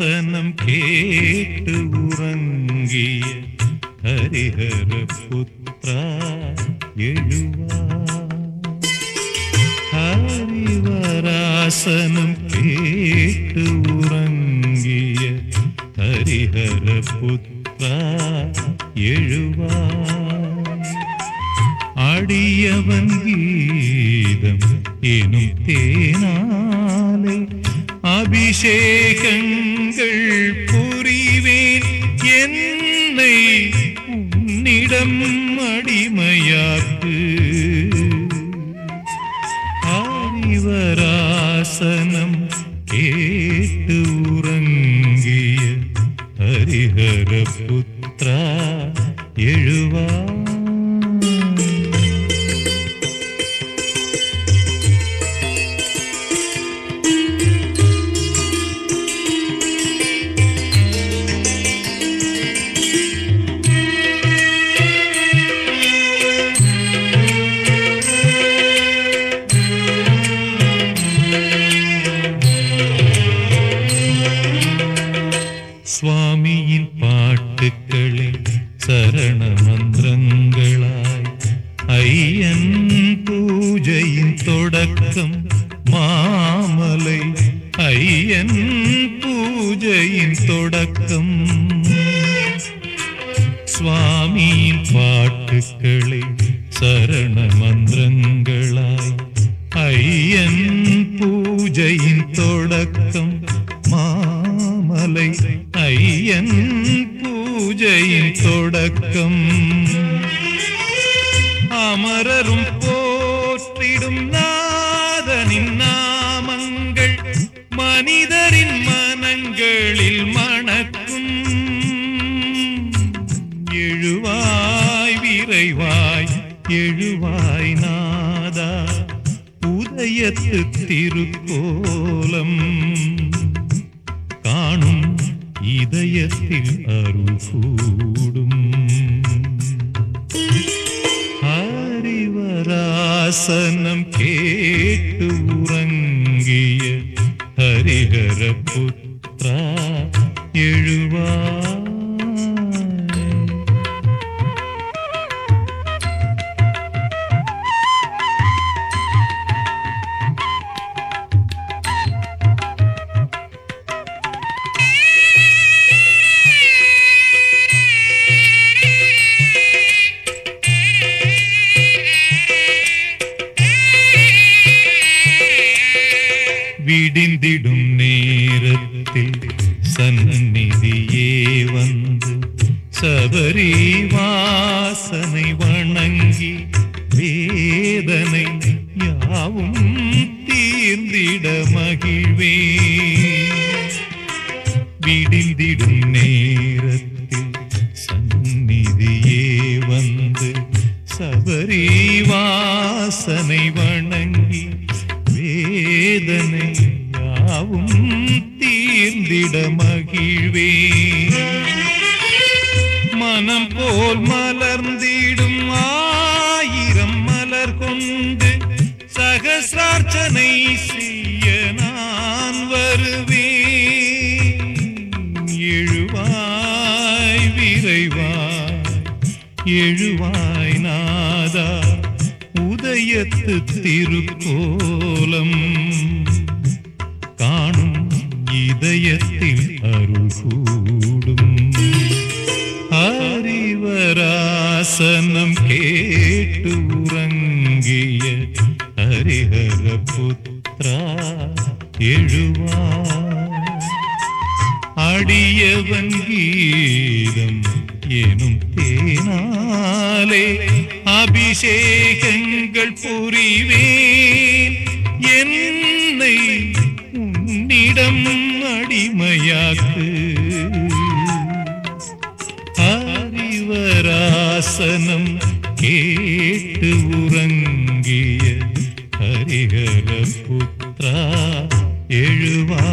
கேட்டு உறங்கிய ஹரிஹர புத்ரா எழுவா ஹரிவராசனம் கேட்டு உறங்கிய ஹரிஹர புத்ரா எழுவா அடியவன் கீதம் எனும் தேனாலே அபிஷேகங்கள் புரிவேன் என்னை உன்னிடம் அடிமையாக்கு. ஆரிவராசனம் கேட்டு உறங்கிய ஹரிஹர புத்த சுவாமியின் பாட்டுக்களை சரண மந்திரங்களாய். ஐயன் பூஜையின் தொடக்கம் மாமலை. ஐயன் பூஜையின் தொடக்கம். அமரரும் போற்றிடும் நாதனின் நாமங்கள் மனிதரின் எழுவாய் எழுவாய் நாதா. உதயத்து திருக்கோலம். காணும் இதயத்தில் அருள் கூடும். ஹரிவராசனம் கேட்டு உறங்கிய ஹரிஹர விடிந்திடும் நேரத்தில் சந்நிதியே வந்து சபரி வாசனை வணங்கி வேதனை யாவும் தீர்ந்திட மகிழ்வே. விடிந்திடும் நேரத்தில் சந்நிதியே வந்து சபரி வாசனை வணங்கி வேதனை யாவும் தீர்ந்திட மகிழ்வே. மனம் போல் மலர்ந்திடும் ஆயிரம் மலர் கொண்டு சகசிரார்ச்சனை செய்ய நான் வருவே எழுவாய் விரைவாய் எழுவாய் நாதா உதயத்து திருக்கோலம். காணும் இதயத்தில் அருள் கூடும். ஹரிவராசனம் கேட்டு உறங்கிய ஹரிஹர புத்ரா எழுவா அடியவன் கீதம் எனும் தேனாலே அபிஷேகங்கள் புரிவேன். என் உள்ளம் அடிமையாக்கு. அறிவராசனம் கேட்டு உறங்கிய ஹரிஹர புத்ரா எழுவா